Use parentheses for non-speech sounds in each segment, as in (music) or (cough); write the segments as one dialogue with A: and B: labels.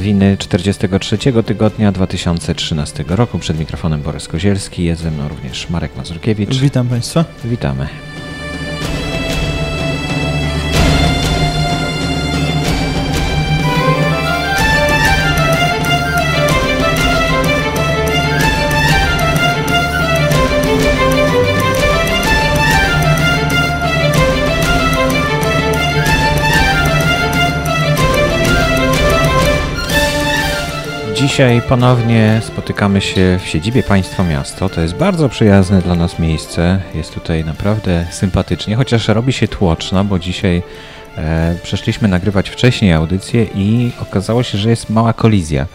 A: Nowiny 43 tygodnia 2013 roku. Przed mikrofonem Borys Kozielski, jest ze mną również Marek Mazurkiewicz.
B: Witam Państwa.
A: Witamy. Dzisiaj ponownie spotykamy się w siedzibie Państwa Miasto. To jest bardzo przyjazne dla nas miejsce. Jest tutaj naprawdę sympatycznie, chociaż robi się tłoczno, bo dzisiaj e, przeszliśmy nagrywać wcześniej audycję i okazało się, że jest mała kolizja.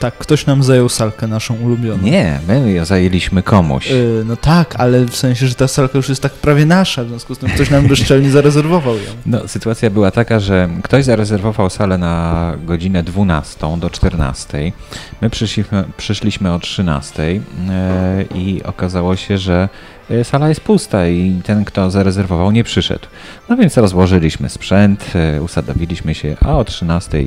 B: Tak, ktoś nam zajął salkę naszą ulubioną.
A: Nie, my ją zajęliśmy komuś.
B: Yy, no tak, ale w sensie, że ta salka już jest tak prawie nasza, w związku z tym ktoś nam bezczelnie (laughs) zarezerwował ją.
A: No, sytuacja była taka, że ktoś zarezerwował salę na godzinę 12 do 14. My przyszliśmy, przyszliśmy o 13 yy, i okazało się, że e, sala jest pusta i ten, kto zarezerwował, nie przyszedł. No więc rozłożyliśmy sprzęt, yy, usadowiliśmy się, a o 13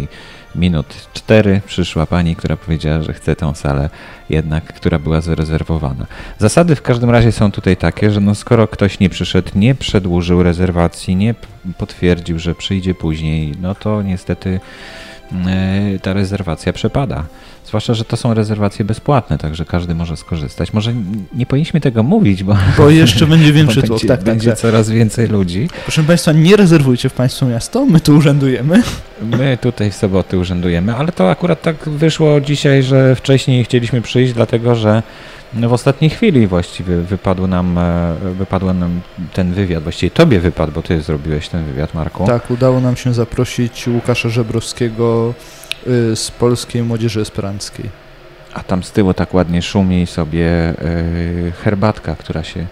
A: minut 4 przyszła pani, która powiedziała, że chce tą salę jednak, która była zarezerwowana. Zasady w każdym razie są tutaj takie, że no skoro ktoś nie przyszedł, nie przedłużył rezerwacji, nie potwierdził, że przyjdzie później, no to niestety yy, ta rezerwacja przepada. Zwłaszcza, że to są rezerwacje bezpłatne, także każdy może skorzystać. Może nie powinniśmy tego mówić, bo,
B: bo jeszcze będzie (laughs) większy tłok.
A: Będzie, tak, będzie tak, coraz więcej ludzi.
B: Proszę Państwa, nie rezerwujcie w Państwo miasto, my tu urzędujemy.
A: My tutaj w soboty urzędujemy, ale to akurat tak wyszło dzisiaj, że wcześniej chcieliśmy przyjść, dlatego że w ostatniej chwili właściwie wypadł nam, e, wypadł nam ten wywiad. Właściwie tobie wypadł, bo ty zrobiłeś ten wywiad, Marku.
B: Tak, udało nam się zaprosić Łukasza Żebrowskiego z polskiej młodzieży esperanckiej.
A: A tam z tyłu tak ładnie szumi sobie y, herbatka, która się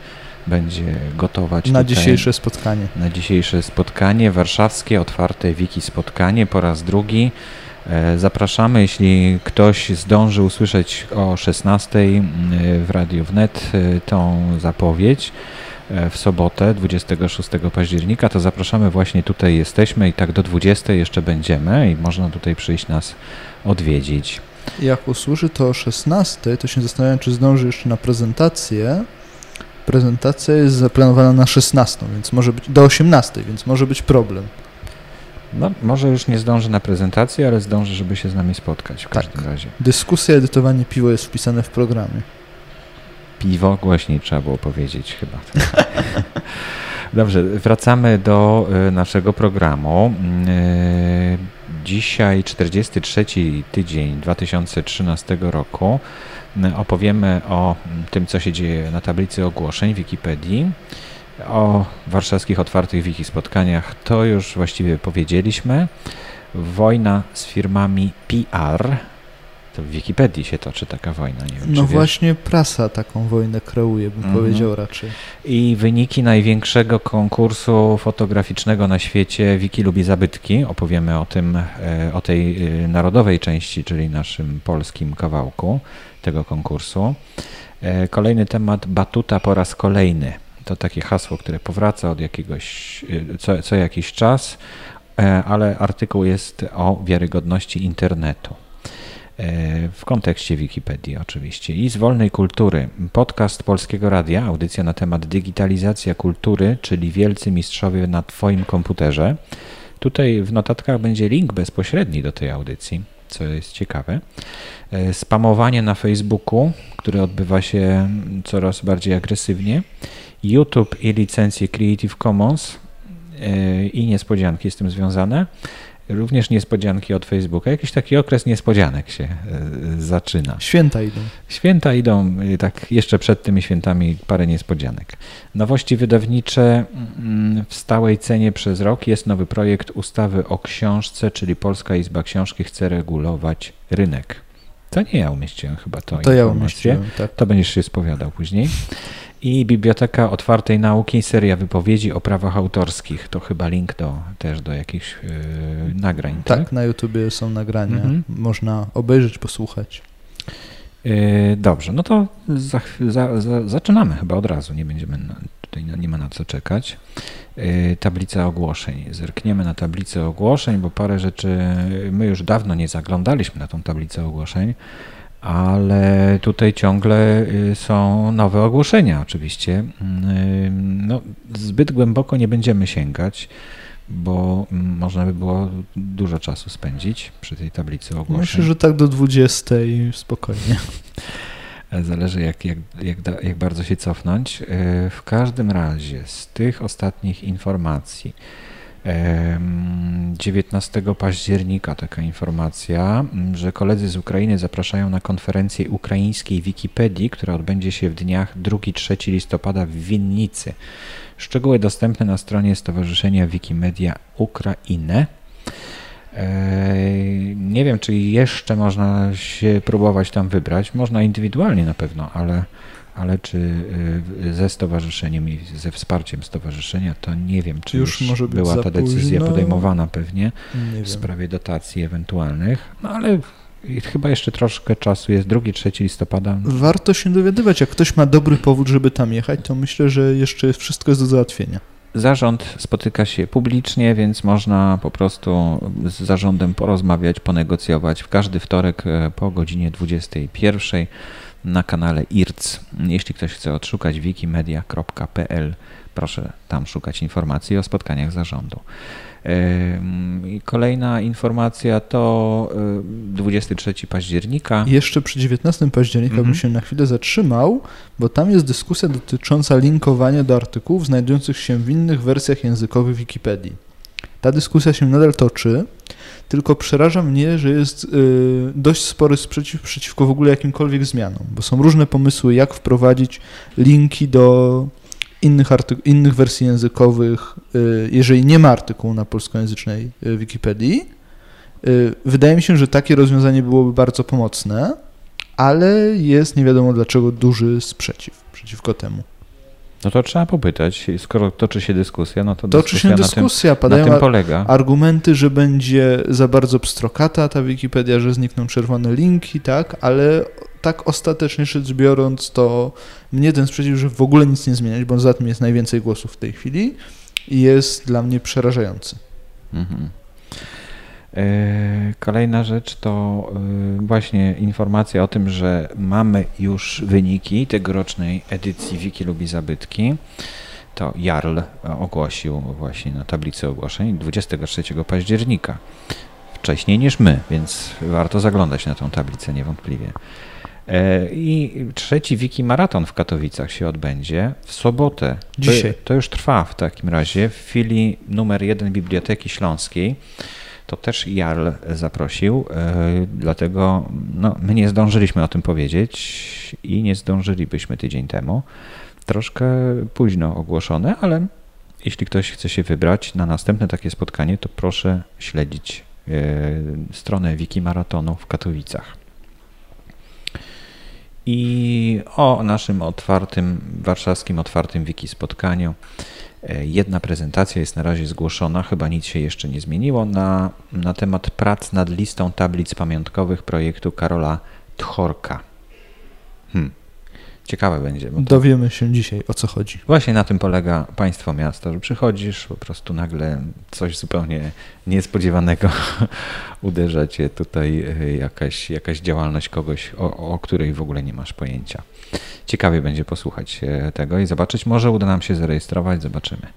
A: będzie gotować.
B: Na tutaj, dzisiejsze spotkanie.
A: Na dzisiejsze spotkanie warszawskie, otwarte wiki spotkanie po raz drugi. E, zapraszamy, jeśli ktoś zdąży usłyszeć o 16 y, w Radiu Wnet tą zapowiedź w sobotę 26 października, to zapraszamy właśnie tutaj jesteśmy i tak do 20 jeszcze będziemy i można tutaj przyjść nas odwiedzić.
B: Jak usłyszy to o 16, to się zastanawiam, czy zdąży jeszcze na prezentację. Prezentacja jest zaplanowana na 16, więc może być do 18, więc może być problem.
A: No, może już nie zdąży na prezentację, ale zdąży, żeby się z nami spotkać w każdym
B: tak.
A: razie.
B: Dyskusja, edytowanie piwo jest wpisane w programie
A: piwo, głośniej trzeba było powiedzieć chyba. (laughs) Dobrze, wracamy do e, naszego programu. E, dzisiaj 43 tydzień 2013 roku. E, opowiemy o tym, co się dzieje na tablicy ogłoszeń Wikipedii. O warszawskich otwartych wiki spotkaniach to już właściwie powiedzieliśmy. Wojna z firmami PR, to w Wikipedii się toczy taka wojna. Nie wiem,
B: no właśnie prasa taką wojnę kreuje, bym mhm. powiedział raczej.
A: I wyniki największego konkursu fotograficznego na świecie Wiki lubi zabytki. Opowiemy o tym, e, o tej e, narodowej części, czyli naszym polskim kawałku tego konkursu. E, kolejny temat Batuta po raz kolejny. To takie hasło, które powraca od jakiegoś, co, co jakiś czas, ale artykuł jest o wiarygodności internetu. E, w kontekście Wikipedii oczywiście. I z wolnej kultury. Podcast Polskiego Radia, audycja na temat digitalizacja kultury, czyli wielcy mistrzowie na Twoim komputerze. Tutaj w notatkach będzie link bezpośredni do tej audycji, co jest ciekawe. E, spamowanie na Facebooku, które odbywa się coraz bardziej agresywnie. YouTube i licencje Creative Commons e, i niespodzianki z tym związane. Również niespodzianki od Facebooka. Jakiś taki okres niespodzianek się e, zaczyna.
B: Święta idą.
A: Święta idą, e, tak jeszcze przed tymi świętami parę niespodzianek. Nowości wydawnicze mm, w stałej cenie przez rok jest nowy projekt ustawy o książce, czyli Polska Izba Książki chce regulować rynek. To nie ja umieściłem chyba to.
B: To ja umieściłem, tak.
A: To będziesz się spowiadał później i Biblioteka Otwartej Nauki, seria wypowiedzi o prawach autorskich. To chyba link do, też do jakichś yy, nagrań.
B: Tak, tak, na YouTubie są nagrania. Mhm. Można obejrzeć, posłuchać.
A: Yy, dobrze, no to za, za, za, zaczynamy chyba od razu, nie będziemy, na, tutaj nie ma na co czekać. Yy, tablica ogłoszeń. Zerkniemy na tablicę ogłoszeń, bo parę rzeczy, my już dawno nie zaglądaliśmy na tą tablicę ogłoszeń, ale tutaj ciągle yy, są nowe ogłoszenia oczywiście. No, zbyt głęboko nie będziemy sięgać bo można by było dużo czasu spędzić przy tej tablicy ogłoszeń.
B: Myślę, że tak do 20 spokojnie. (laughs)
A: Zależy jak, jak, jak, jak bardzo się cofnąć. E, w każdym razie z tych ostatnich informacji 19 października taka informacja, że koledzy z Ukrainy zapraszają na konferencję ukraińskiej Wikipedii, która odbędzie się w dniach 2-3 listopada w Winnicy. Szczegóły dostępne na stronie Stowarzyszenia Wikimedia Ukrainę. Nie wiem, czy jeszcze można się próbować tam wybrać. Można indywidualnie na pewno, ale, ale czy y, ze stowarzyszeniem i ze wsparciem stowarzyszenia, to nie wiem, czy już, już była ta decyzja późno. podejmowana pewnie w sprawie dotacji ewentualnych. No ale chyba jeszcze troszkę czasu jest, 2-3 listopada.
B: Warto się dowiadywać, jak ktoś ma dobry powód, żeby tam jechać, to myślę, że jeszcze wszystko jest do załatwienia.
A: Zarząd spotyka się publicznie, więc można po prostu z zarządem porozmawiać, ponegocjować w każdy wtorek e, po godzinie 21 na kanale IRC. Jeśli ktoś chce odszukać wikimedia.pl, proszę tam szukać informacji o spotkaniach zarządu. I kolejna informacja to 23 października.
B: Jeszcze przy 19 października mhm. bym się na chwilę zatrzymał, bo tam jest dyskusja dotycząca linkowania do artykułów znajdujących się w innych wersjach językowych Wikipedii. Ta dyskusja się nadal toczy, tylko przeraża mnie, że jest y, dość spory sprzeciw przeciwko w ogóle jakimkolwiek zmianom, bo są różne pomysły, jak wprowadzić linki do innych, innych wersji językowych, y, jeżeli nie ma artykułu na polskojęzycznej y, Wikipedii. Wydaje mi się, że takie rozwiązanie byłoby bardzo pomocne, ale jest nie wiadomo dlaczego duży sprzeciw przeciwko temu.
A: No to trzeba popytać, skoro toczy się dyskusja, no to
B: toczy
A: dyskusja
B: się dyskusja,
A: na tym, padają na tym polega.
B: argumenty, że będzie za bardzo pstrokata ta Wikipedia, że znikną czerwone linki, tak, ale tak ostatecznie rzecz biorąc, to mnie ten sprzeciw, że w ogóle nic nie zmieniać, bo za tym jest najwięcej głosów w tej chwili, jest dla mnie przerażający. Mhm.
A: E, kolejna rzecz to e, właśnie informacja o tym, że mamy już wyniki tegorocznej edycji Wiki lubi zabytki. To Jarl ogłosił właśnie na tablicy ogłoszeń 23 października. Wcześniej niż my, więc warto zaglądać na tą tablicę niewątpliwie. E, I trzeci Wiki Maraton w Katowicach się odbędzie w sobotę.
B: Dzisiaj.
A: To, to już trwa w takim razie w filii numer jeden Biblioteki Śląskiej. To też Jarl zaprosił, e, dlatego no, my nie zdążyliśmy o tym powiedzieć i nie zdążylibyśmy tydzień temu. Troszkę późno ogłoszone, ale jeśli ktoś chce się wybrać na następne takie spotkanie, to proszę śledzić e, stronę Wiki Maratonu w Katowicach. I o naszym otwartym, warszawskim otwartym wiki spotkaniu. E, jedna prezentacja jest na razie zgłoszona, chyba nic się jeszcze nie zmieniło, na, na temat prac nad listą tablic pamiątkowych projektu Karola Tchorka. Hmm. Ciekawe będzie.
B: To... Dowiemy się dzisiaj, o co chodzi.
A: Właśnie na tym polega państwo miasta, że przychodzisz, po prostu nagle coś zupełnie niespodziewanego (laughs) uderza cię tutaj e, jakaś, jakaś działalność kogoś, o, o której w ogóle nie masz pojęcia. Ciekawie będzie posłuchać tego i zobaczyć. Może uda nam się zarejestrować, zobaczymy.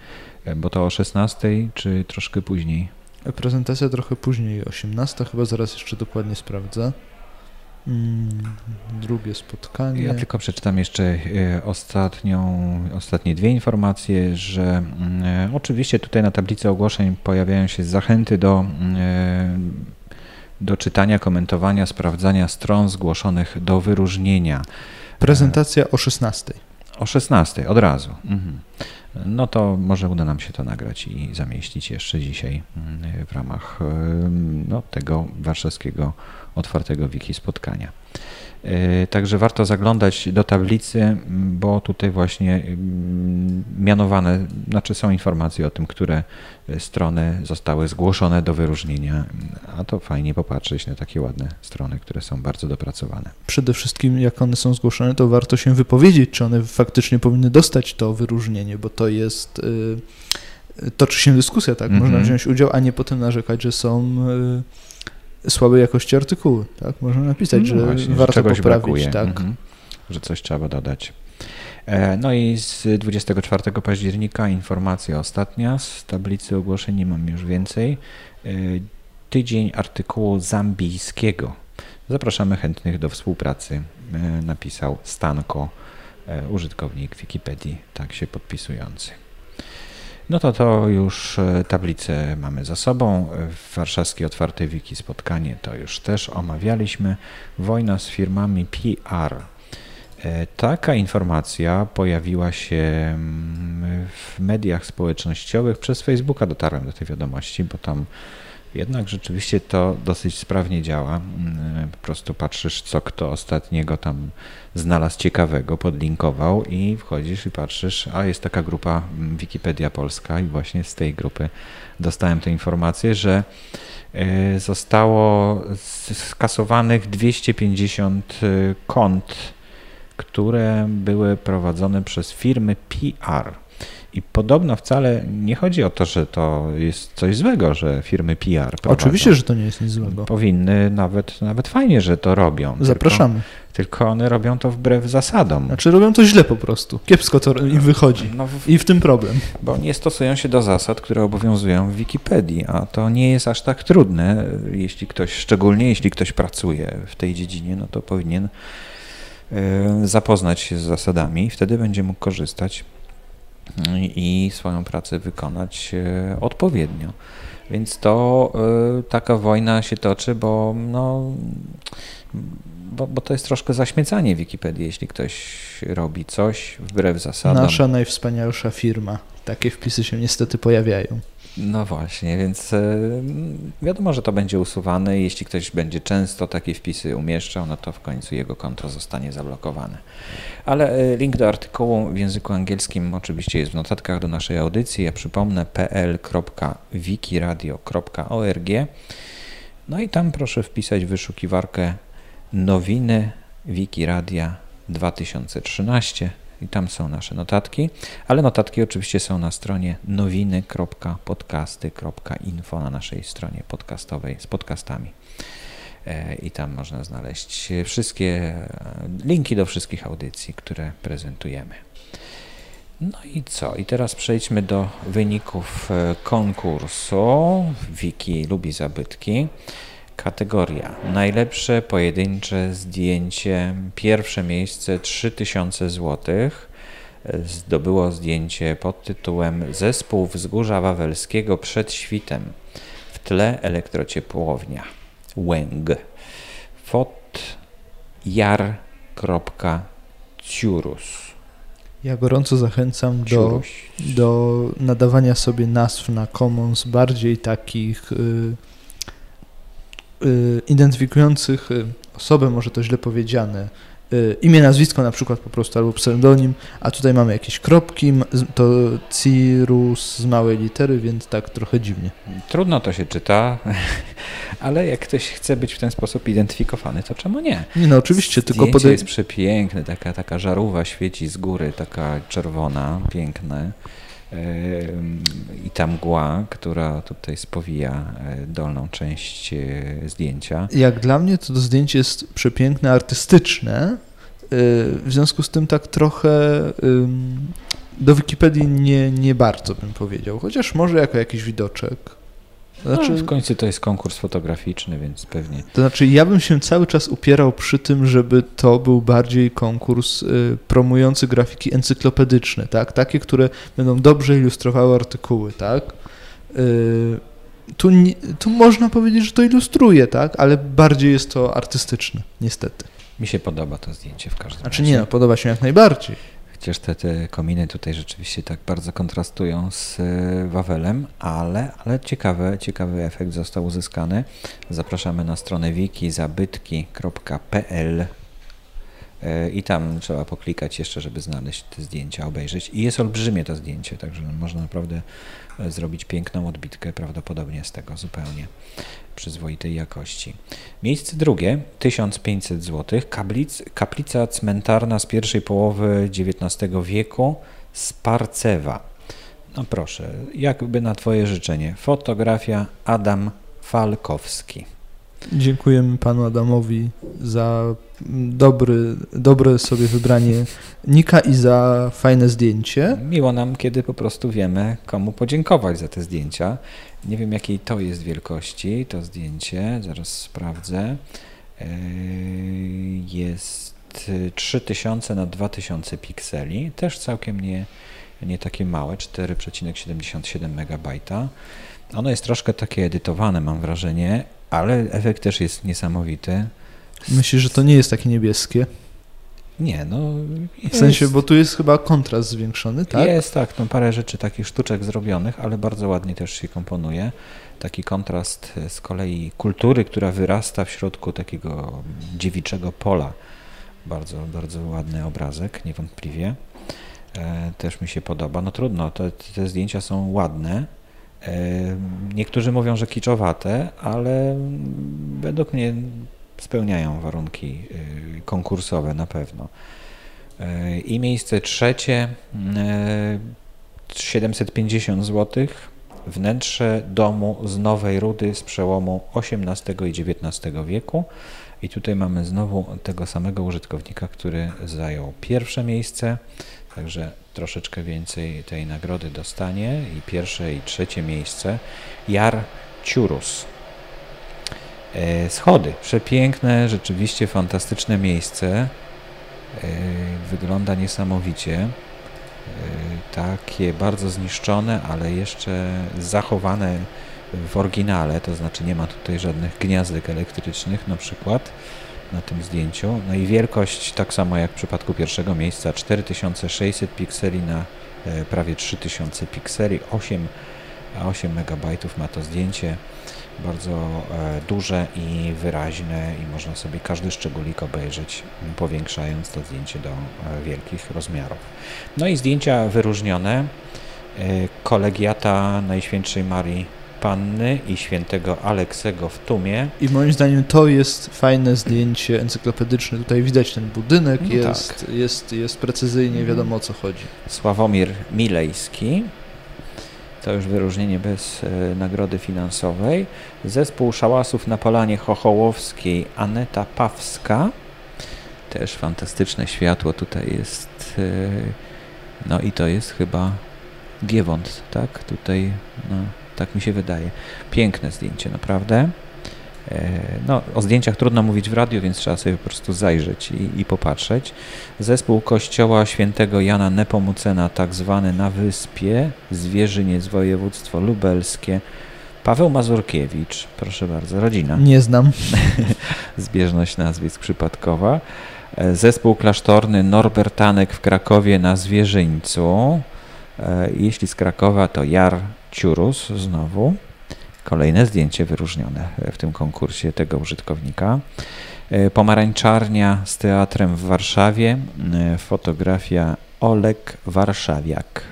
A: E, bo to o 16 czy troszkę później?
B: Prezentacja trochę później, 18 chyba, zaraz jeszcze dokładnie sprawdzę. Mm, drugie spotkanie.
A: Ja tylko przeczytam jeszcze e, ostatnią, ostatnie dwie informacje, że mm, e, oczywiście tutaj na tablicy ogłoszeń pojawiają się zachęty do, e, do czytania, komentowania, sprawdzania stron zgłoszonych do wyróżnienia.
B: Prezentacja o 16.
A: O 16, od razu. Mhm. No to może uda nam się to nagrać i zamieścić jeszcze dzisiaj w ramach no, tego warszawskiego otwartego wiki spotkania. E, także warto zaglądać do tablicy, bo tutaj właśnie mianowane, znaczy są informacje o tym, które strony zostały zgłoszone do wyróżnienia, a to fajnie popatrzeć na takie ładne strony, które są bardzo dopracowane.
B: Przede wszystkim jak one są zgłoszone, to warto się wypowiedzieć, czy one faktycznie powinny dostać to wyróżnienie, bo to jest y, toczy się dyskusja, tak? Można mhm. wziąć udział, a nie potem narzekać, że są y, słabej jakości artykuły, tak? Można napisać, no że właśnie, warto poprawić, brakuje. tak? Mhm.
A: Że coś trzeba dodać. E, no i z 24 października informacja ostatnia z tablicy ogłoszeń, nie mam już więcej. E, tydzień artykułu zambijskiego. Zapraszamy chętnych do współpracy, e, napisał Stanko, użytkownik Wikipedii, tak się podpisujący. No to to już tablicę mamy za sobą. Warszawskie Otwarte Wiki spotkanie to już też omawialiśmy. Wojna z firmami PR E, taka informacja pojawiła się mm, w mediach społecznościowych. Przez Facebooka dotarłem do tej wiadomości, bo tam jednak rzeczywiście to dosyć sprawnie działa. Mm, po prostu patrzysz, co kto ostatniego tam znalazł ciekawego, podlinkował i wchodzisz i patrzysz, a jest taka grupa mm, Wikipedia Polska i właśnie z tej grupy dostałem tę informację, że e, zostało skasowanych 250 e, kont które były prowadzone przez firmy PR. I podobno wcale nie chodzi o to, że to jest coś złego, że firmy PR. Prowadzą.
B: Oczywiście, że to nie jest nic złego.
A: Powinny nawet, nawet fajnie, że to robią.
B: Zapraszamy.
A: Tylko, tylko one robią to wbrew zasadom.
B: Znaczy robią to źle po prostu. Kiepsko to im wychodzi. No, I w tym problem.
A: Bo nie stosują się do zasad, które obowiązują w Wikipedii, a to nie jest aż tak trudne. Jeśli ktoś, szczególnie jeśli ktoś pracuje w tej dziedzinie, no to powinien E, zapoznać się z zasadami, wtedy będzie mógł korzystać i swoją pracę wykonać e, odpowiednio. Więc to e, taka wojna się toczy, bo, no, bo, bo to jest troszkę zaśmiecanie Wikipedii, jeśli ktoś robi coś wbrew zasadom.
B: Nasza najwspanialsza firma. Takie wpisy się niestety pojawiają.
A: No właśnie, więc e, wiadomo, że to będzie usuwane. Jeśli ktoś będzie często takie wpisy umieszczał, no to w końcu jego konto zostanie zablokowane. Ale e, link do artykułu w języku angielskim oczywiście jest w notatkach do naszej audycji. Ja przypomnę pl.wikiradio.org. No i tam proszę wpisać wyszukiwarkę nowiny Wikiradia 2013 i tam są nasze notatki, ale notatki oczywiście są na stronie nowiny.podcasty.info na naszej stronie podcastowej z podcastami. E, I tam można znaleźć wszystkie e, linki do wszystkich audycji, które prezentujemy. No i co? I teraz przejdźmy do wyników e, konkursu. Wiki lubi zabytki. Kategoria najlepsze pojedyncze zdjęcie. Pierwsze miejsce 3000 zł. Zdobyło zdjęcie pod tytułem Zespół Wzgórza Wawelskiego przed świtem. W tle elektrociepłownia. Łęg. Fot jar.ciurus.
B: Ja gorąco zachęcam do, do nadawania sobie nazw na Commons bardziej takich. Y, identyfikujących y, osobę, może to źle powiedziane, y, imię, nazwisko na przykład po prostu albo pseudonim, a tutaj mamy jakieś kropki, to Cirus z małej litery, więc tak trochę dziwnie.
A: Trudno to się czyta, (laughs) ale jak ktoś chce być w ten sposób identyfikowany, to czemu nie?
B: Nie no, oczywiście,
A: Zdjęcie
B: tylko
A: podej... jest przepiękne, taka, taka żarówa świeci z góry, taka czerwona, piękne i ta mgła, która tutaj spowija e, dolną część e, zdjęcia.
B: Jak dla mnie to, zdjęcie jest przepiękne, artystyczne, e, w związku z tym tak trochę do Wikipedii nie, nie bardzo bym powiedział, chociaż może jako jakiś widoczek.
A: Znaczy, no, w końcu to jest konkurs fotograficzny, więc pewnie.
B: To znaczy, ja bym się cały czas upierał przy tym, żeby to był bardziej konkurs y, promujący grafiki encyklopedyczne, tak? Takie, które będą dobrze ilustrowały artykuły, tak? Y, tu, tu można powiedzieć, że to ilustruje, tak? Ale bardziej jest to artystyczne, niestety.
A: Mi się podoba to zdjęcie w każdym
B: znaczy, razie. Znaczy nie, no, podoba się jak najbardziej
A: Chociaż te, te kominy tutaj rzeczywiście tak bardzo kontrastują z e, Wawelem, ale, ale ciekawy, ciekawy efekt został uzyskany. Zapraszamy na stronę wikizabytki.pl e, i tam trzeba poklikać jeszcze, żeby znaleźć te zdjęcia, obejrzeć. I jest olbrzymie to zdjęcie, także można naprawdę zrobić piękną odbitkę, prawdopodobnie z tego zupełnie przyzwoitej jakości. Miejsce drugie, 1500 zł, kaplic, kaplica cmentarna z pierwszej połowy XIX wieku z Parcewa. No proszę, jakby na Twoje życzenie, fotografia Adam Falkowski.
B: Dziękujemy panu Adamowi za dobry, dobre sobie wybranie nika i za fajne zdjęcie.
A: Miło nam, kiedy po prostu wiemy, komu podziękować za te zdjęcia. Nie wiem, jakiej to jest wielkości, to zdjęcie, zaraz sprawdzę. Yy, jest 3000 na 2000 pikseli, też całkiem nie, nie takie małe, 4,77 MB. Ono jest troszkę takie edytowane, mam wrażenie, ale efekt też jest niesamowity.
B: Myślisz, że to nie jest takie niebieskie?
A: Nie, no.
B: Jest, w sensie, bo tu jest chyba kontrast zwiększony, tak?
A: Jest, tak. No parę rzeczy takich sztuczek zrobionych, ale bardzo ładnie też się komponuje. Taki kontrast z kolei kultury, która wyrasta w środku takiego dziewiczego pola. Bardzo, bardzo ładny obrazek, niewątpliwie. E, też mi się podoba. No trudno, te, te zdjęcia są ładne. E, niektórzy mówią, że kiczowate, ale według mnie spełniają warunki y, konkursowe na pewno. Y, I miejsce trzecie 750 y, zł. Wnętrze domu z Nowej Rudy z przełomu XVIII i XIX wieku. I tutaj mamy znowu tego samego użytkownika, który zajął pierwsze miejsce, także troszeczkę więcej tej nagrody dostanie. I pierwsze i trzecie miejsce Jar Ciurus. E, schody. Przepiękne, rzeczywiście fantastyczne miejsce. E, wygląda niesamowicie. E, takie bardzo zniszczone, ale jeszcze zachowane w oryginale, to znaczy nie ma tutaj żadnych gniazdek elektrycznych na przykład na tym zdjęciu. No i wielkość tak samo jak w przypadku pierwszego miejsca 4600 pikseli na prawie 3000 pikseli, 8, 8 MB ma to zdjęcie bardzo e, duże i wyraźne i można sobie każdy szczególik obejrzeć, powiększając to zdjęcie do e, wielkich rozmiarów. No i zdjęcia wyróżnione e, kolegiata Najświętszej Marii Panny i świętego Aleksego w Tumie.
B: I moim zdaniem to jest fajne zdjęcie encyklopedyczne. Tutaj widać ten budynek, no jest, tak. jest, jest precyzyjnie, mhm. wiadomo o co chodzi.
A: Sławomir Milejski, to już wyróżnienie bez e, nagrody finansowej. Zespół Szałasów na Polanie Chochołowskiej Aneta Pawska. Też fantastyczne światło tutaj jest. E, no i to jest chyba Giewont, tak? Tutaj, no, tak mi się wydaje. Piękne zdjęcie, naprawdę. E, no, o zdjęciach trudno mówić w radiu, więc trzeba sobie po prostu zajrzeć i, i popatrzeć. Zespół kościoła świętego Jana Nepomucena, tak zwany na wyspie, Zwierzyniec, województwo lubelskie. Paweł Mazurkiewicz, proszę bardzo, rodzina.
B: Nie znam. (laughs)
A: Zbieżność nazwisk przypadkowa. E, zespół klasztorny Norbertanek w Krakowie na Zwierzyńcu. E, jeśli z Krakowa, to Jar Ciurus znowu. Kolejne zdjęcie wyróżnione w tym konkursie tego użytkownika. E, pomarańczarnia z teatrem w Warszawie, e, fotografia Olek Warszawiak.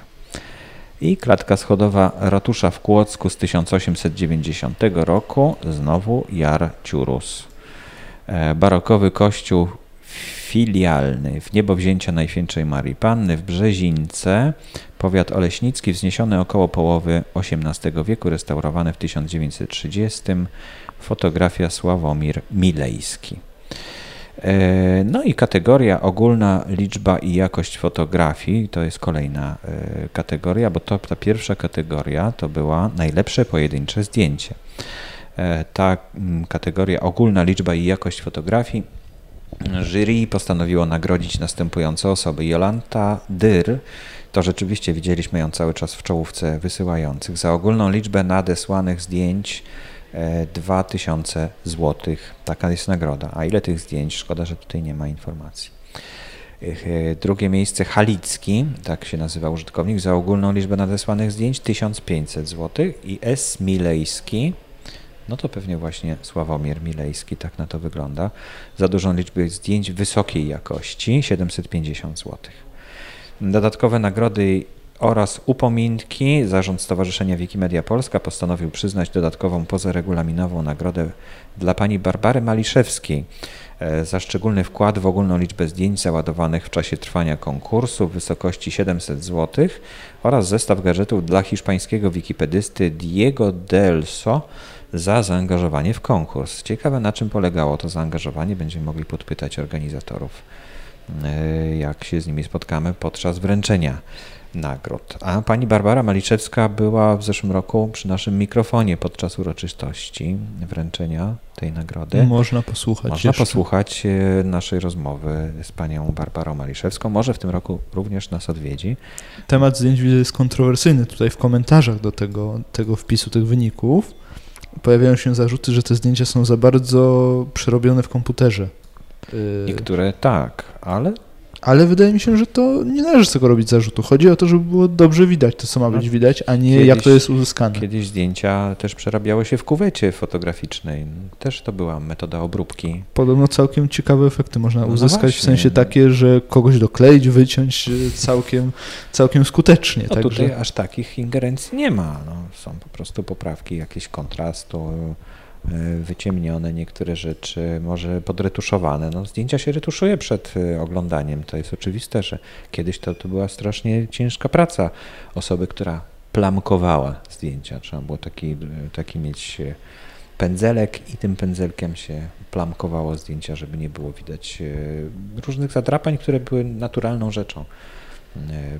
A: I klatka schodowa ratusza w Kłodzku z 1890 roku, znowu Jar Ciurus. E, barokowy kościół filialny w niebowzięcia Najświętszej Marii Panny w Brzezińce, powiat oleśnicki, wzniesiony około połowy XVIII wieku, restaurowany w 1930. Fotografia Sławomir Milejski. E, no i kategoria ogólna liczba i jakość fotografii to jest kolejna e, kategoria, bo to, ta pierwsza kategoria to była najlepsze pojedyncze zdjęcie. E, ta mm, kategoria ogólna liczba i jakość fotografii Jury postanowiło nagrodzić następujące osoby. Jolanta Dyr, to rzeczywiście widzieliśmy ją cały czas w czołówce wysyłających, za ogólną liczbę nadesłanych zdjęć 2000 e, zł. Taka jest nagroda. A ile tych zdjęć? Szkoda, że tutaj nie ma informacji. Drugie miejsce Halicki, tak się nazywa użytkownik, za ogólną liczbę nadesłanych zdjęć 1500 zł i S. Milejski, no to pewnie właśnie Sławomir Milejski, tak na to wygląda, za dużą liczbę zdjęć wysokiej jakości 750 zł. Dodatkowe nagrody oraz upominki Zarząd Stowarzyszenia Wikimedia Polska postanowił przyznać dodatkową pozaregulaminową nagrodę dla pani Barbary Maliszewskiej e, za szczególny wkład w ogólną liczbę zdjęć załadowanych w czasie trwania konkursu w wysokości 700 zł oraz zestaw gadżetów dla hiszpańskiego wikipedysty Diego Delso za zaangażowanie w konkurs. Ciekawe na czym polegało to zaangażowanie, będziemy mogli podpytać organizatorów, e, jak się z nimi spotkamy podczas wręczenia nagród. A pani Barbara Maliczewska była w zeszłym roku przy naszym mikrofonie podczas uroczystości wręczenia tej nagrody.
B: Można posłuchać.
A: Można jeszcze. posłuchać e, naszej rozmowy z panią Barbarą Maliszewską. Może w tym roku również nas odwiedzi.
B: Temat zdjęć jest kontrowersyjny tutaj w komentarzach do tego, tego wpisu tych wyników. Pojawiają się zarzuty, że te zdjęcia są za bardzo przerobione w komputerze.
A: Niektóre tak, ale
B: ale wydaje mi się, że to nie należy z tego robić zarzutu. Chodzi o to, żeby było dobrze widać to, co ma być no, widać, a nie kiedyś, jak to jest uzyskane.
A: Kiedyś zdjęcia też przerabiały się w kuwecie fotograficznej. Też to była metoda obróbki.
B: Podobno całkiem ciekawe efekty można no uzyskać, właśnie, w sensie takie, że kogoś dokleić, wyciąć e, całkiem, całkiem skutecznie.
A: No także... tutaj aż takich ingerencji nie ma. No, są po prostu poprawki, jakieś kontrastu, wyciemnione niektóre rzeczy, może podretuszowane. No, zdjęcia się retuszuje przed e, oglądaniem. To jest oczywiste, że kiedyś to, to była strasznie ciężka praca osoby, która plamkowała zdjęcia. Trzeba było taki, taki mieć e, pędzelek i tym pędzelkiem się plamkowało zdjęcia, żeby nie było widać różnych zadrapań, które były naturalną rzeczą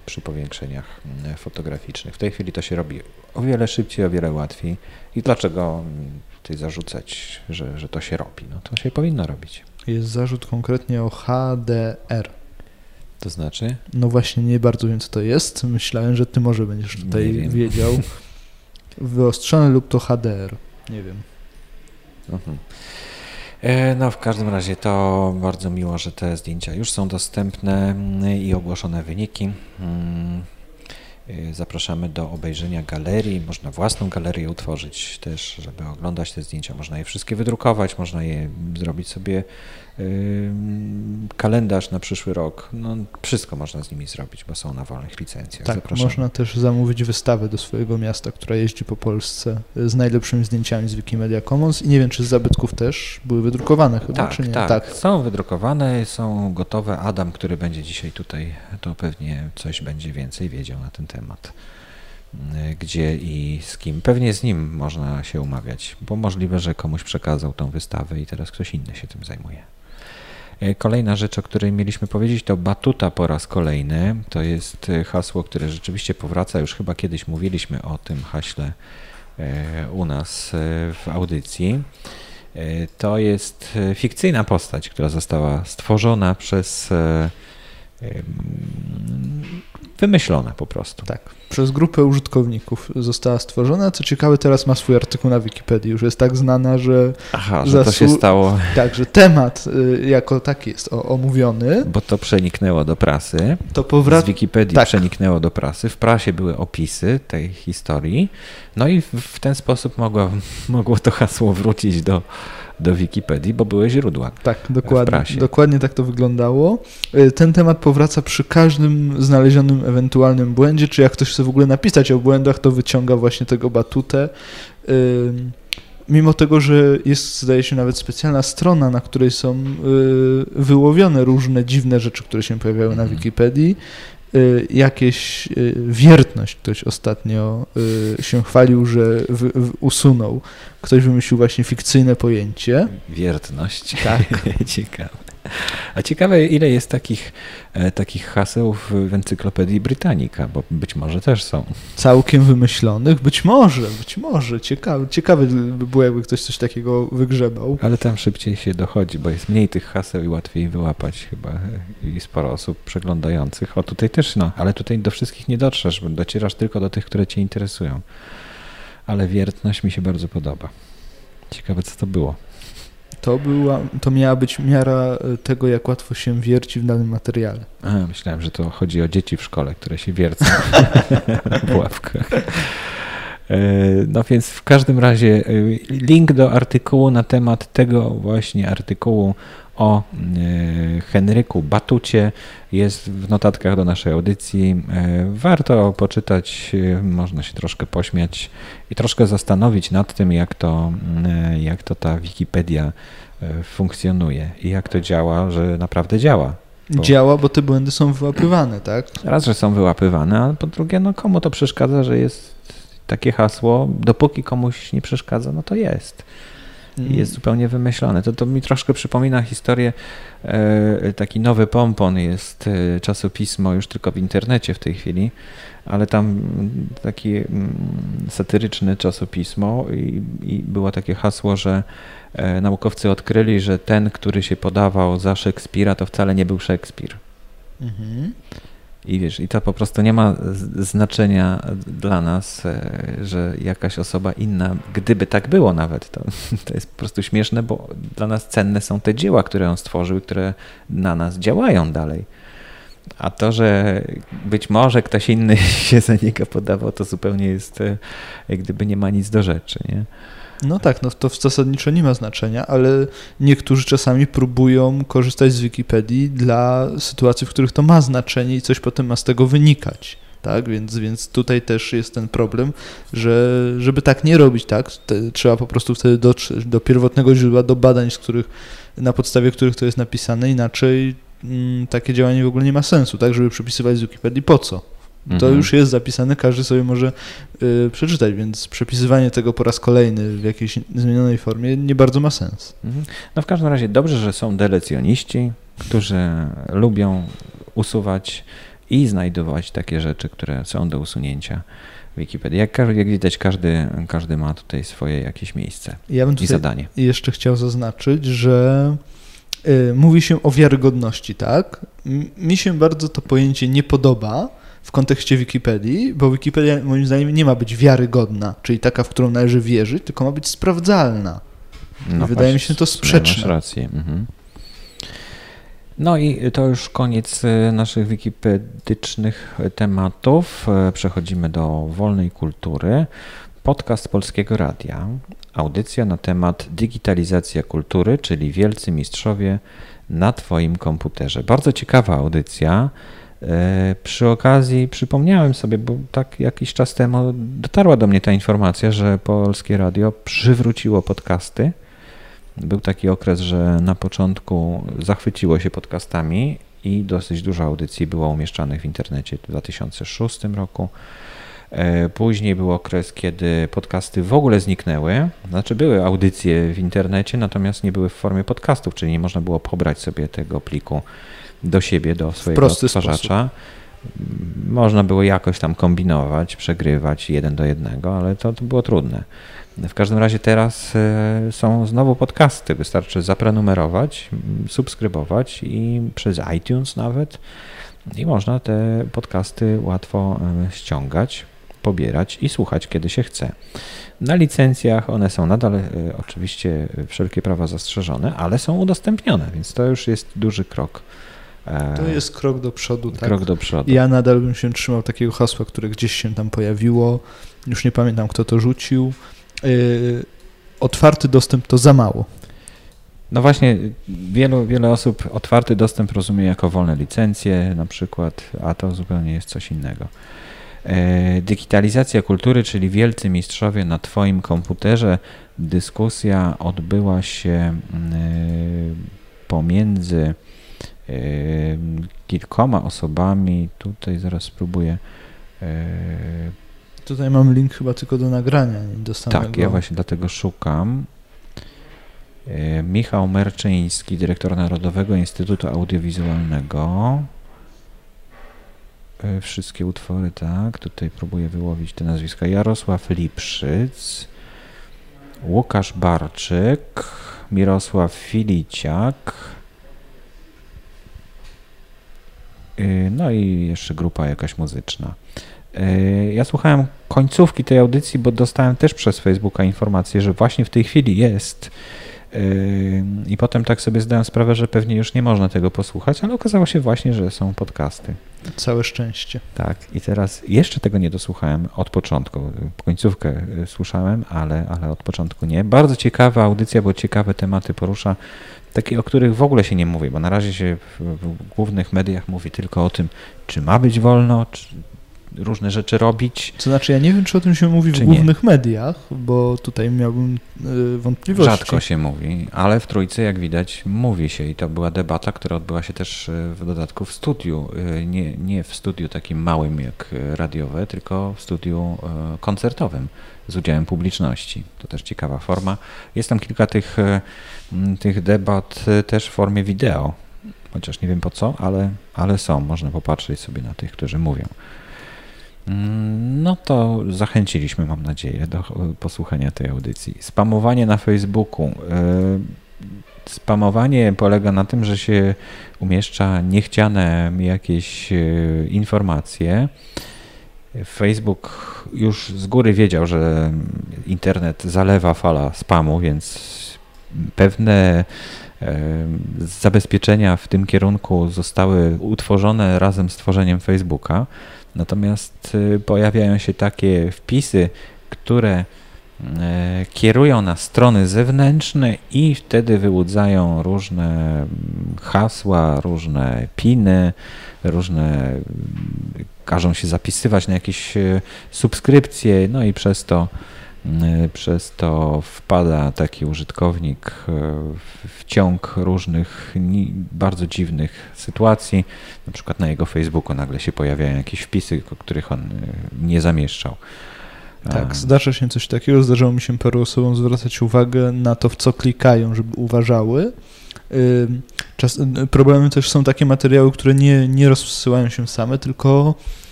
A: przy powiększeniach fotograficznych. W tej chwili to się robi o wiele szybciej, o wiele łatwiej. I dlaczego tutaj zarzucać, że, że to się robi. No to się powinno robić.
B: Jest zarzut konkretnie o HDR.
A: To znaczy?
B: No właśnie, nie bardzo wiem, co to jest. Myślałem, że ty może będziesz tutaj wiedział. (laughs) Wyostrzone lub to HDR. Nie wiem.
A: Mhm. E, no, w każdym razie to bardzo miło, że te zdjęcia już są dostępne mm, i ogłoszone wyniki. Y, zapraszamy do obejrzenia galerii. Można własną galerię utworzyć też, żeby oglądać te zdjęcia. Można je wszystkie wydrukować, można je zrobić sobie kalendarz na przyszły rok. No, wszystko można z nimi zrobić, bo są na wolnych licencjach.
B: Tak, Zapraszamy. można też zamówić wystawę do swojego miasta, która jeździ po Polsce z najlepszymi zdjęciami z Wikimedia Commons i nie wiem, czy z zabytków też były wydrukowane chyba,
A: tak,
B: czy nie?
A: Tak, tak, są wydrukowane, są gotowe. Adam, który będzie dzisiaj tutaj, to pewnie coś będzie więcej wiedział na ten temat gdzie i z kim. Pewnie z nim można się umawiać, bo możliwe, że komuś przekazał tą wystawę i teraz ktoś inny się tym zajmuje. E, kolejna rzecz, o której mieliśmy powiedzieć, to batuta po raz kolejny. To jest e, hasło, które rzeczywiście powraca. Już chyba kiedyś mówiliśmy o tym haśle u nas w audycji. To jest fikcyjna postać, która została stworzona przez wymyślona po prostu.
B: Tak, przez grupę użytkowników została stworzona. Co ciekawe, teraz ma swój artykuł na Wikipedii. Już jest tak znana, że.
A: Aha, że to się stało.
B: Tak, że temat y, jako taki jest omówiony.
A: Bo to przeniknęło do prasy. To powraca. Z Wikipedii tak. przeniknęło do prasy. W prasie były opisy tej historii. No i w ten sposób mogło, (laughs) mogło to hasło wrócić do do Wikipedii, bo były źródła.
B: Tak, dokładnie. Dokładnie tak to wyglądało. Y, ten temat powraca przy każdym znalezionym ewentualnym błędzie, czy jak ktoś chce w ogóle napisać o błędach, to wyciąga właśnie tego batutę. Y, mimo tego, że jest, zdaje się, nawet specjalna strona, na której są y, wyłowione różne dziwne rzeczy, które się pojawiały na mhm. Wikipedii, jakieś y, wiertność. Ktoś ostatnio y, się chwalił, że usunął. Ktoś wymyślił właśnie fikcyjne pojęcie.
A: Wiertność. Tak. (laughs) Ciekawe. A ciekawe, ile jest takich, e, takich haseł w encyklopedii Britannica, bo być może też są.
B: Całkiem wymyślonych? Być może, być może. Ciekawe, ciekawe by było, jakby ktoś coś takiego wygrzebał.
A: Ale tam szybciej się dochodzi, bo jest mniej tych haseł i łatwiej wyłapać chyba i sporo osób przeglądających. O, tutaj też, no, ale tutaj do wszystkich nie dotrzesz, bo docierasz tylko do tych, które cię interesują. Ale wiertność mi się bardzo podoba. Ciekawe, co to było.
B: To, była, to miała być miara e, tego, jak łatwo się wierci w danym materiale.
A: A, myślałem, że to chodzi o dzieci w szkole, które się wiercą (laughs) w ławkach. E, no więc w każdym razie e, link do artykułu na temat tego właśnie artykułu o e, Henryku Batucie jest w notatkach do naszej audycji. Warto poczytać, można się troszkę pośmiać i troszkę zastanowić nad tym, jak to, jak to ta Wikipedia funkcjonuje i jak to działa, że naprawdę działa.
B: Bo działa, bo te błędy są wyłapywane, tak?
A: Raz, że są wyłapywane, a po drugie, no komu to przeszkadza, że jest takie hasło, dopóki komuś nie przeszkadza, no to jest. I jest zupełnie wymyślone. To, to mi troszkę przypomina historię, e, taki nowy pompon jest e, czasopismo już tylko w internecie w tej chwili, ale tam takie mm, satyryczne czasopismo i, i było takie hasło, że e, naukowcy odkryli, że ten, który się podawał za Szekspira, to wcale nie był Szekspir. Mhm. I wiesz, i to po prostu nie ma znaczenia dla nas, e, że jakaś osoba inna, gdyby tak było nawet, to, (laughs) to jest po prostu śmieszne, bo dla nas cenne są te dzieła, które on stworzył, które na nas działają dalej. A to, że być może ktoś inny (laughs) się za niego podawał, to zupełnie jest, e, jak gdyby nie ma nic do rzeczy, nie?
B: No tak, no to zasadniczo nie ma znaczenia, ale niektórzy czasami próbują korzystać z Wikipedii dla sytuacji, w których to ma znaczenie i coś potem ma z tego wynikać. Tak, więc, więc tutaj też jest ten problem, że żeby tak nie robić, tak, te, trzeba po prostu wtedy dotrzeć do pierwotnego źródła, do badań, z których, na podstawie których to jest napisane, inaczej mm, takie działanie w ogóle nie ma sensu, tak, żeby przepisywać z Wikipedii po co? To mhm. już jest zapisane, każdy sobie może y, przeczytać, więc przepisywanie tego po raz kolejny w jakiejś zmienionej formie nie bardzo ma sens.
A: Mhm. No w każdym razie dobrze, że są delecjoniści, którzy lubią usuwać i znajdować takie rzeczy, które są do usunięcia w Wikipedii. Jak, jak widać, każdy, każdy ma tutaj swoje jakieś miejsce ja bym i zadanie.
B: Jeszcze chciał zaznaczyć, że y, mówi się o wiarygodności, tak? Mi się bardzo to pojęcie nie podoba, w kontekście Wikipedii, bo Wikipedia moim zdaniem nie ma być wiarygodna, czyli taka, w którą należy wierzyć, tylko ma być sprawdzalna. No wydaje mi się to sprzeczne.
A: Masz rację. Mhm. No i to już koniec e, naszych wikipedycznych tematów. E, przechodzimy do wolnej kultury. Podcast Polskiego Radia. Audycja na temat digitalizacja kultury, czyli Wielcy Mistrzowie na Twoim komputerze. Bardzo ciekawa audycja. E, przy okazji przypomniałem sobie, bo tak jakiś czas temu dotarła do mnie ta informacja, że Polskie Radio przywróciło podcasty. Był taki okres, że na początku zachwyciło się podcastami i dosyć dużo audycji było umieszczanych w internecie w 2006 roku. E, później był okres, kiedy podcasty w ogóle zniknęły. Znaczy były audycje w internecie, natomiast nie były w formie podcastów, czyli nie można było pobrać sobie tego pliku do siebie, do swojego odtwarzacza. Można było jakoś tam kombinować, przegrywać jeden do jednego, ale to, to było trudne. W każdym razie teraz e, są znowu podcasty. Wystarczy zaprenumerować, subskrybować i przez iTunes nawet i można te podcasty łatwo e, ściągać, pobierać i słuchać, kiedy się chce. Na licencjach one są nadal e, oczywiście wszelkie prawa zastrzeżone, ale są udostępnione, więc to już jest duży krok
B: E, to jest krok do przodu. Tak?
A: Krok do przodu.
B: Ja nadal bym się trzymał takiego hasła, które gdzieś się tam pojawiło. Już nie pamiętam, kto to rzucił. Yy, otwarty dostęp to za mało.
A: No właśnie, wielu, wiele osób otwarty dostęp rozumie jako wolne licencje na przykład, a to zupełnie jest coś innego. E, digitalizacja kultury, czyli wielcy mistrzowie na Twoim komputerze. Dyskusja odbyła się mm, pomiędzy kilkoma osobami. Tutaj zaraz spróbuję.
B: Tutaj mam link chyba tylko do nagrania, do samego.
A: Tak, ja właśnie dlatego szukam. Michał Merczyński, dyrektor Narodowego Instytutu Audiowizualnego. Wszystkie utwory, tak. Tutaj próbuję wyłowić te nazwiska. Jarosław Lipszyc, Łukasz Barczyk, Mirosław Filiciak, Y, no i jeszcze grupa jakaś muzyczna. Y, ja słuchałem końcówki tej audycji, bo dostałem też przez Facebooka informację, że właśnie w tej chwili jest I potem tak sobie zdałem sprawę, że pewnie już nie można tego posłuchać, ale okazało się właśnie, że są podcasty.
B: Całe szczęście.
A: Tak, i teraz jeszcze tego nie dosłuchałem od początku. Końcówkę y, słyszałem, ale, ale od początku nie. Bardzo ciekawa audycja, bo ciekawe tematy porusza, takie, o których w ogóle się nie mówi, bo na razie się w, w głównych mediach mówi tylko o tym, czy ma być wolno, czy, różne rzeczy robić.
B: To znaczy, ja nie wiem, czy o tym się mówi w głównych nie. mediach, bo tutaj miałbym y, wątpliwości.
A: Rzadko się mówi, ale w Trójce, jak widać, mówi się i to była debata, która odbyła się też y, w dodatku w studiu. Y, nie, nie w studiu takim małym jak radiowe, tylko w studiu koncertowym z udziałem publiczności. To też ciekawa forma. Jest tam kilka tych, tych debat też w formie wideo, chociaż nie wiem po co, ale, ale są. Można popatrzeć sobie na tych, którzy mówią. No to zachęciliśmy, mam nadzieję, do posłuchania tej audycji. Spamowanie na Facebooku. E, spamowanie polega na tym, że się umieszcza niechciane jakieś e, informacje. Facebook już z góry wiedział, że internet zalewa fala spamu, więc pewne e, zabezpieczenia w tym kierunku zostały utworzone razem z tworzeniem Facebooka. Natomiast y, pojawiają się takie wpisy, które e, kierują na strony zewnętrzne i wtedy wyłudzają różne mm, hasła, różne piny, różne mm, każą się zapisywać na jakieś e, subskrypcje, no i przez to przez to wpada taki użytkownik e, w ciąg różnych bardzo dziwnych sytuacji. Na przykład na jego Facebooku nagle się pojawiają jakieś wpisy, których on e, nie zamieszczał.
B: Tak, zdarza się coś takiego. Zdarzało mi się paru osobom zwracać uwagę na to, w co klikają, żeby uważały. Czas, problemem też są takie materiały, które nie, nie rozsyłają się same, tylko Y,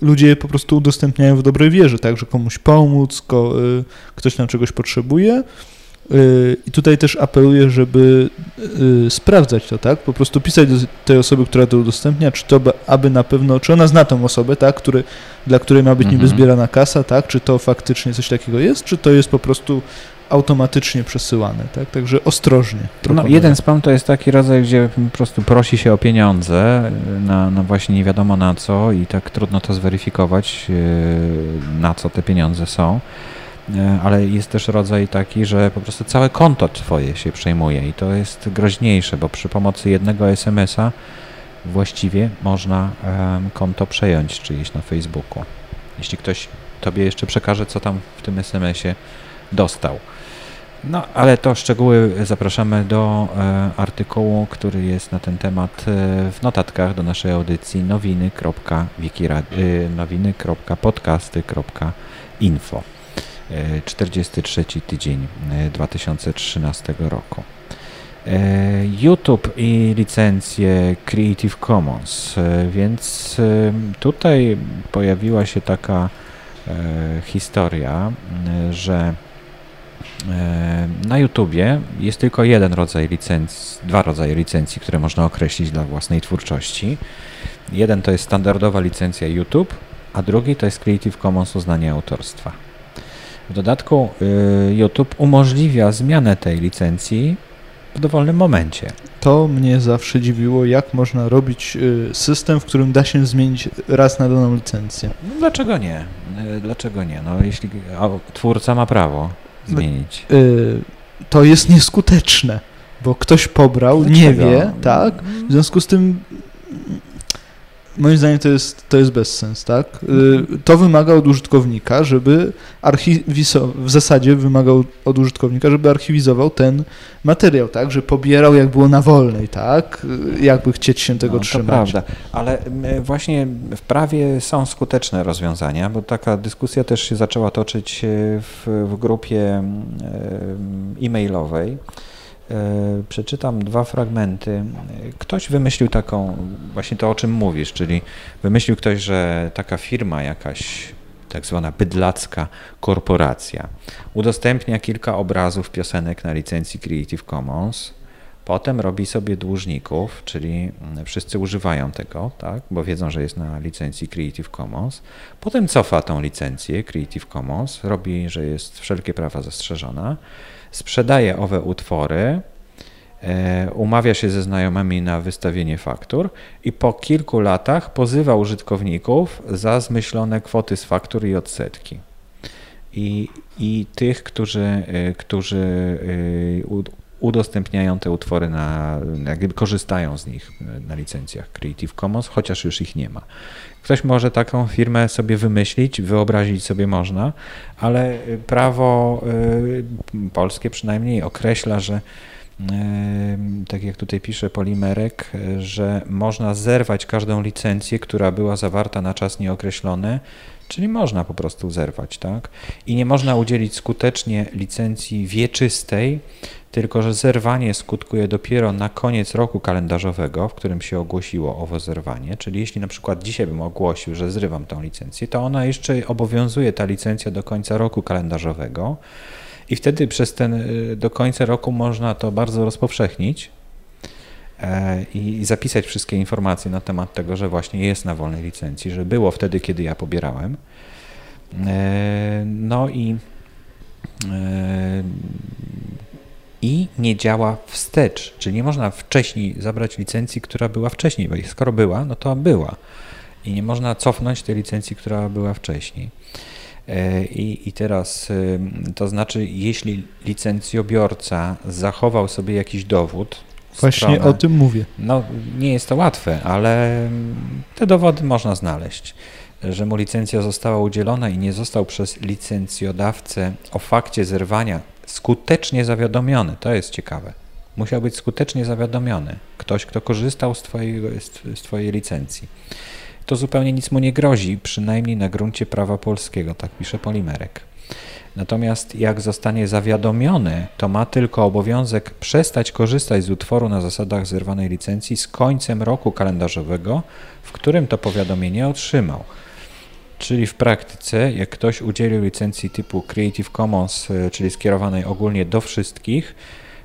B: ludzie je po prostu udostępniają w dobrej wierze, tak, że komuś pomóc, ko, y, ktoś nam czegoś potrzebuje. Y, I tutaj też apeluję, żeby sprawdzać to, tak? Po prostu pisać do tej osoby, która to udostępnia, czy to aby na pewno, czy ona zna tą osobę, tak? Który, dla której ma być niby mhm. zbierana kasa, tak? Czy to faktycznie coś takiego jest, czy to jest po prostu automatycznie przesyłane, tak? Także ostrożnie.
A: No, jeden spam to jest taki rodzaj, gdzie po prostu prosi się o pieniądze na, na właśnie nie wiadomo na co i tak trudno to zweryfikować, e, na co te pieniądze są. E, ale jest też rodzaj taki, że po prostu całe konto twoje się przejmuje i to jest groźniejsze, bo przy pomocy jednego SMS-a właściwie można konto przejąć czyjeś na Facebooku. Jeśli ktoś tobie jeszcze przekaże, co tam w tym SMS-ie dostał. No, ale to szczegóły zapraszamy do e, artykułu, który jest na ten temat e, w notatkach do naszej audycji nowiny.podcasty.info. E, 43 tydzień 2013 e, roku. E, YouTube i licencje Creative Commons, e, więc tutaj pojawiła się taka historia, że E, na YouTubie jest tylko jeden rodzaj licencji, dwa rodzaje licencji, które można określić dla własnej twórczości. Jeden to jest standardowa licencja YouTube, a drugi to jest Creative Commons uznanie autorstwa. W dodatku y, YouTube umożliwia zmianę tej licencji w dowolnym momencie.
B: To mnie zawsze dziwiło, jak można robić y, system, w którym da się zmienić raz na daną licencję.
A: No, dlaczego nie? Y, dlaczego nie? No, jeśli twórca ma prawo zmienić.
B: Y, to jest nieskuteczne, bo ktoś pobrał, Dlaczego? nie wie, tak? W związku z tym moim zdaniem to jest, to jest bezsens, tak? Y, to wymaga od użytkownika, żeby archiwizował, w zasadzie wymagał od użytkownika, żeby archiwizował ten materiał, tak? Że pobierał jak było na wolnej, tak? Y, jakby chcieć się tego no, trzymać. To
A: prawda, ale właśnie w prawie są skuteczne rozwiązania, bo taka dyskusja też się zaczęła toczyć w, w grupie e-mailowej. E, przeczytam dwa fragmenty. Ktoś wymyślił taką, właśnie to o czym mówisz, czyli wymyślił ktoś, że taka firma jakaś, tak zwana bydlacka korporacja, udostępnia kilka obrazów piosenek na licencji Creative Commons, Potem robi sobie dłużników, czyli wszyscy używają tego, tak, bo wiedzą, że jest na licencji Creative Commons. Potem cofa tą licencję Creative Commons, robi, że jest wszelkie prawa zastrzeżona, sprzedaje owe utwory, e, umawia się ze znajomymi na wystawienie faktur i po kilku latach pozywa użytkowników za zmyślone kwoty z faktur i odsetki. I, i tych, którzy, e, którzy e, udostępniają te utwory na, jakby korzystają z nich na licencjach Creative Commons, chociaż już ich nie ma. Ktoś może taką firmę sobie wymyślić, wyobrazić sobie można, ale prawo y, polskie przynajmniej określa, że y, tak jak tutaj pisze Polimerek, że można zerwać każdą licencję, która była zawarta na czas nieokreślony, czyli można po prostu zerwać, tak? I nie można udzielić skutecznie licencji wieczystej, tylko że zerwanie skutkuje dopiero na koniec roku kalendarzowego, w którym się ogłosiło owo zerwanie, czyli jeśli na przykład dzisiaj bym ogłosił, że zrywam tą licencję, to ona jeszcze obowiązuje ta licencja do końca roku kalendarzowego. I wtedy przez ten y, do końca roku można to bardzo rozpowszechnić i zapisać wszystkie informacje na temat tego, że właśnie jest na wolnej licencji, że było wtedy, kiedy ja pobierałem. E, no i e, i nie działa wstecz, czyli nie można wcześniej zabrać licencji, która była wcześniej, bo skoro była, no to była. I nie można cofnąć tej licencji, która była wcześniej. E, I, I teraz to znaczy, jeśli licencjobiorca zachował sobie jakiś dowód,
B: Właśnie stronę, o tym mówię.
A: No, nie jest to łatwe, ale te dowody można znaleźć że mu licencja została udzielona i nie został przez licencjodawcę o fakcie zerwania skutecznie zawiadomiony. To jest ciekawe. Musiał być skutecznie zawiadomiony. Ktoś, kto korzystał z, twojego, z Twojej licencji. To zupełnie nic mu nie grozi, przynajmniej na gruncie prawa polskiego, tak pisze Polimerek. Natomiast jak zostanie zawiadomiony, to ma tylko obowiązek przestać korzystać z utworu na zasadach zerwanej licencji z końcem roku kalendarzowego, w którym to powiadomienie otrzymał. Czyli w praktyce, jak ktoś udzielił licencji typu Creative Commons, e, czyli skierowanej ogólnie do wszystkich,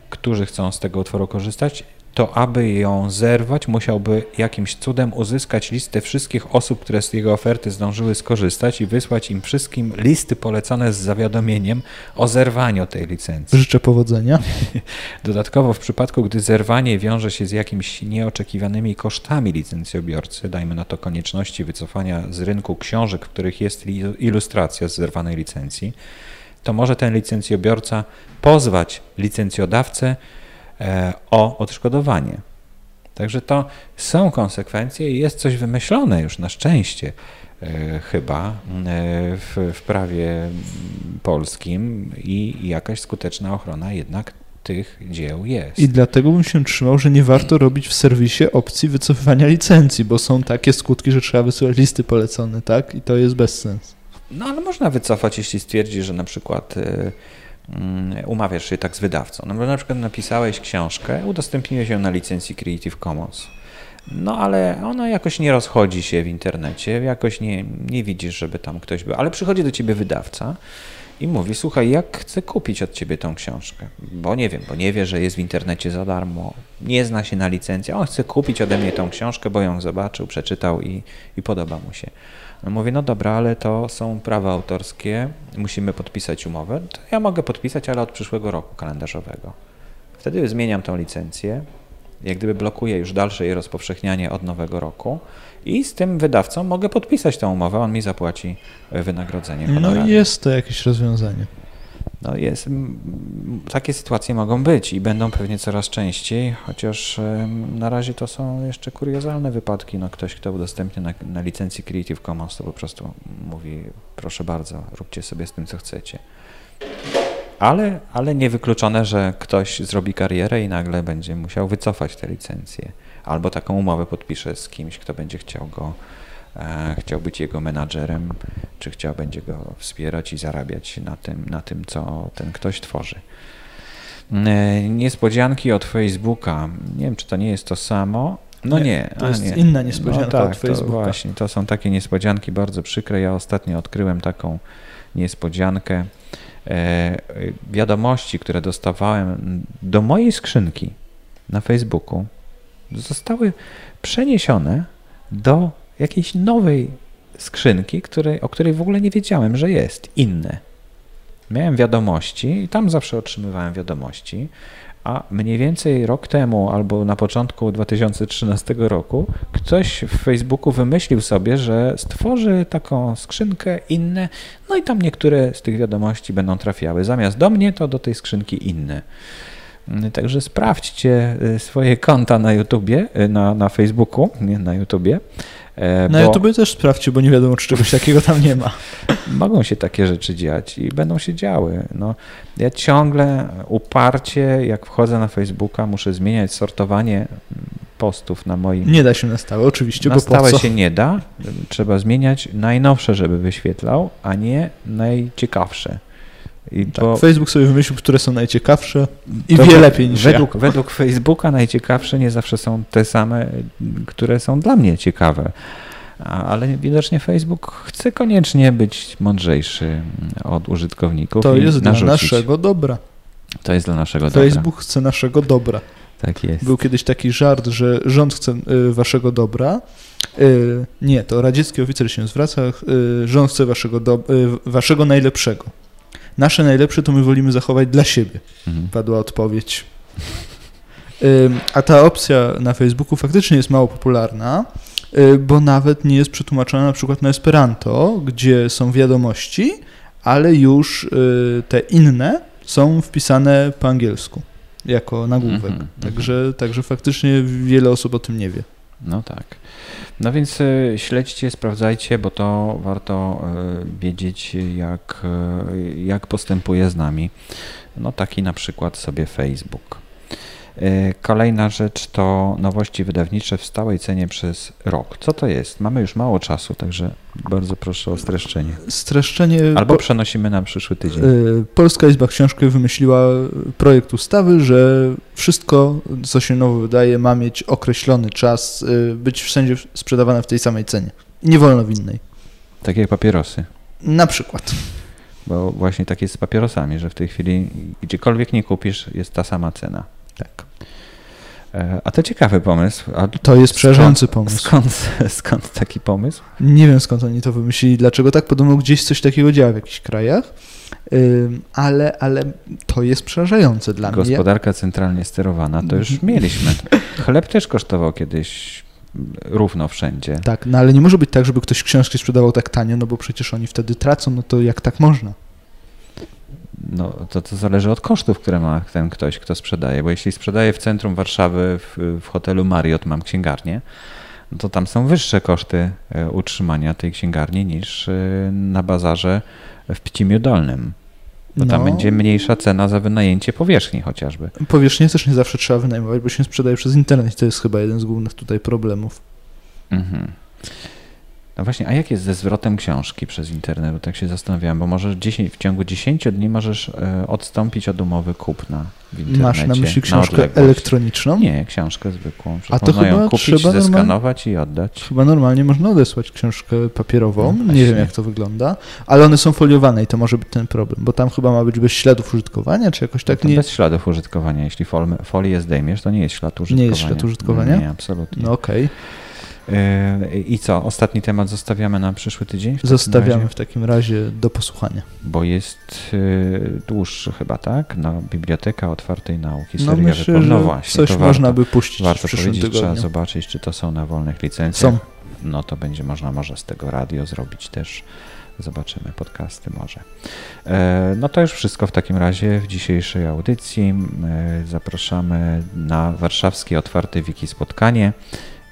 A: którzy chcą z tego utworu korzystać, to aby ją zerwać, musiałby jakimś cudem uzyskać listę wszystkich osób, które z jego oferty zdążyły skorzystać i wysłać im wszystkim listy polecane z zawiadomieniem o zerwaniu tej licencji.
B: Życzę powodzenia. (laughs)
A: Dodatkowo w przypadku, gdy zerwanie wiąże się z jakimiś nieoczekiwanymi kosztami licencjobiorcy, dajmy na to konieczności wycofania z rynku książek, w których jest ilustracja z zerwanej licencji, to może ten licencjobiorca pozwać licencjodawcę o odszkodowanie. Także to są konsekwencje i jest coś wymyślone już na szczęście e, chyba e, w, w prawie polskim i jakaś skuteczna ochrona jednak tych dzieł jest.
B: I dlatego bym się trzymał, że nie warto robić w serwisie opcji wycofywania licencji, bo są takie skutki, że trzeba wysyłać listy polecone, tak? I to jest bez sensu.
A: No ale można wycofać, jeśli stwierdzi, że na przykład umawiasz się tak z wydawcą. No bo na przykład napisałeś książkę, udostępniłeś ją na licencji Creative Commons. No ale ona jakoś nie rozchodzi się w internecie, jakoś nie, nie widzisz, żeby tam ktoś był. Ale przychodzi do ciebie wydawca i mówi, słuchaj, jak chcę kupić od ciebie tą książkę? Bo nie wiem, bo nie wie, że jest w internecie za darmo, nie zna się na licencji, on chce kupić ode mnie tą książkę, bo ją zobaczył, przeczytał i, i podoba mu się. Mówię, no dobra, ale to są prawa autorskie, musimy podpisać umowę. To ja mogę podpisać, ale od przyszłego roku kalendarzowego. Wtedy zmieniam tą licencję, jak gdyby blokuję już dalsze jej rozpowszechnianie od nowego roku i z tym wydawcą mogę podpisać tą umowę, on mi zapłaci wynagrodzenie.
B: No i jest to jakieś rozwiązanie.
A: No jest, takie sytuacje mogą być i będą pewnie coraz częściej, chociaż na razie to są jeszcze kuriozalne wypadki. No ktoś, kto udostępnia na, na licencji Creative Commons, to po prostu mówi, proszę bardzo, róbcie sobie z tym, co chcecie. Ale, ale niewykluczone, że ktoś zrobi karierę i nagle będzie musiał wycofać te licencje. Albo taką umowę podpisze z kimś, kto będzie chciał go chciał być jego menadżerem, czy chciał będzie go wspierać i zarabiać na tym, na tym co ten ktoś tworzy. E, niespodzianki od Facebooka. Nie wiem, czy to nie jest to samo. No nie. nie
B: to jest
A: nie.
B: inna niespodzianka no tak, od Facebooka.
A: To właśnie, to są takie niespodzianki bardzo przykre. Ja ostatnio odkryłem taką niespodziankę. E, wiadomości, które dostawałem do mojej skrzynki na Facebooku zostały przeniesione do jakiejś nowej skrzynki, której, o której w ogóle nie wiedziałem, że jest. Inne. Miałem wiadomości i tam zawsze otrzymywałem wiadomości, a mniej więcej rok temu albo na początku 2013 roku ktoś w Facebooku wymyślił sobie, że stworzy taką skrzynkę inne, no i tam niektóre z tych wiadomości będą trafiały. Zamiast do mnie, to do tej skrzynki inne. Także sprawdźcie y, swoje konta na YouTubie, y, na, na Facebooku, nie na YouTubie.
B: E, na bo... YouTubie też sprawdźcie, bo nie wiadomo, czy czegoś takiego tam nie ma. (laughs)
A: Mogą się takie rzeczy dziać i będą się działy. No, ja ciągle uparcie, jak wchodzę na Facebooka, muszę zmieniać sortowanie postów na moim.
B: Nie da się na stałe, oczywiście.
A: Na stałe się nie da. Trzeba zmieniać najnowsze, żeby wyświetlał, a nie najciekawsze.
B: Tak, bo... Facebook sobie wymyślił, które są najciekawsze i wie lepiej niż
A: według,
B: ja.
A: Według Facebooka najciekawsze nie zawsze są te same, które są dla mnie ciekawe. Ale widocznie Facebook chce koniecznie być mądrzejszy od użytkowników.
B: To jest narzucić. dla naszego dobra.
A: To jest dla naszego
B: dobra. Facebook chce naszego dobra.
A: Tak jest.
B: Był kiedyś taki żart, że rząd chce y, waszego dobra. Y, nie, to radziecki oficer się zwraca. Y, rząd chce waszego, do, waszego najlepszego. Nasze najlepsze to my wolimy zachować dla siebie, mhm. padła odpowiedź. A ta opcja na Facebooku faktycznie jest mało popularna, y, bo nawet nie jest przetłumaczona na przykład na Esperanto, gdzie są wiadomości, ale już y, te inne są wpisane po angielsku jako nagłówek. Mm -hmm, także, także faktycznie wiele osób o tym nie wie.
A: No tak. No więc e, śledźcie, sprawdzajcie, bo to warto e, wiedzieć, jak, e, jak postępuje z nami. No taki na przykład sobie Facebook. E, kolejna rzecz to nowości wydawnicze w stałej cenie przez rok. Co to jest? Mamy już mało czasu, także bardzo proszę o streszczenie.
B: Streszczenie.
A: Albo przenosimy na przyszły tydzień. E,
B: Polska Izba Książki wymyśliła projekt ustawy, że wszystko, co się nowo wydaje, ma mieć określony czas, e, być wszędzie sprzedawane w tej samej cenie. Nie wolno w innej.
A: Tak jak papierosy.
B: Na przykład.
A: Bo właśnie tak jest z papierosami, że w tej chwili gdziekolwiek nie kupisz, jest ta sama cena.
B: Tak.
A: E, a to ciekawy pomysł. A
B: to jest przerażający pomysł.
A: Skąd, (laughs) skąd taki pomysł?
B: Nie wiem skąd oni to wymyślili, dlaczego tak. Podobno gdzieś coś takiego działa w jakichś krajach, ale, ale to jest przerażające dla
A: Gospodarka mnie. Gospodarka centralnie sterowana to już mhm. mieliśmy. (laughs) Chleb też kosztował kiedyś równo wszędzie.
B: Tak, no ale nie może być tak, żeby ktoś książki sprzedawał tak tanio, no bo przecież oni wtedy tracą, no to jak tak można?
A: No, to, to zależy od kosztów, które ma ten ktoś, kto sprzedaje. Bo jeśli sprzedaje w centrum Warszawy, w, w hotelu Marriott, mam księgarnię, no to tam są wyższe koszty e, utrzymania tej księgarni niż e, na bazarze w Pcimiu Dolnym. Bo no. tam będzie mniejsza cena za wynajęcie powierzchni chociażby.
B: Powierzchnię też nie zawsze trzeba wynajmować, bo się sprzedaje przez internet. To jest chyba jeden z głównych tutaj problemów. Mhm.
A: No właśnie, a jak jest ze zwrotem książki przez internet? Bo tak się zastanawiałem, bo możesz 10, w ciągu 10 dni możesz e, odstąpić od umowy kupna w internecie.
B: Masz na myśli książkę na elektroniczną?
A: Nie, książkę zwykłą. A to chyba ją kupić, trzeba zeskanować i oddać.
B: Chyba normalnie można odesłać książkę papierową. No nie wiem, jak to wygląda, ale one są foliowane i to może być ten problem, bo tam chyba ma być bez śladów użytkowania, czy jakoś tak
A: no
B: nie...
A: Bez śladów użytkowania. Jeśli folię zdejmiesz, to nie jest ślad użytkowania.
B: Nie jest ślad użytkowania?
A: Nie, absolutnie.
B: No okej. Okay.
A: Yy, I co? Ostatni temat zostawiamy na przyszły tydzień?
B: Zostawiamy w takim razie do posłuchania.
A: Bo jest yy, dłuższy chyba, tak? Na Biblioteka Otwartej Nauki. No myślę,
B: że no właśnie, coś warto, można by puścić
A: Warto
B: w powiedzieć,
A: tygodniu. trzeba zobaczyć, czy to są na wolnych licencjach. Są. No to będzie można może z tego radio zrobić też. Zobaczymy, podcasty może. E, no to już wszystko w takim razie w dzisiejszej audycji. E, zapraszamy na warszawskie otwarte wiki spotkanie.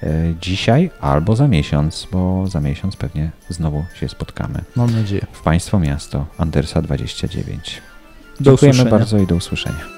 A: E, dzisiaj albo za miesiąc, bo za miesiąc pewnie znowu się spotkamy.
B: Mam nadzieję.
A: W Państwo Miasto Andersa 29. Do Dziękujemy usłyszenia. bardzo i do usłyszenia.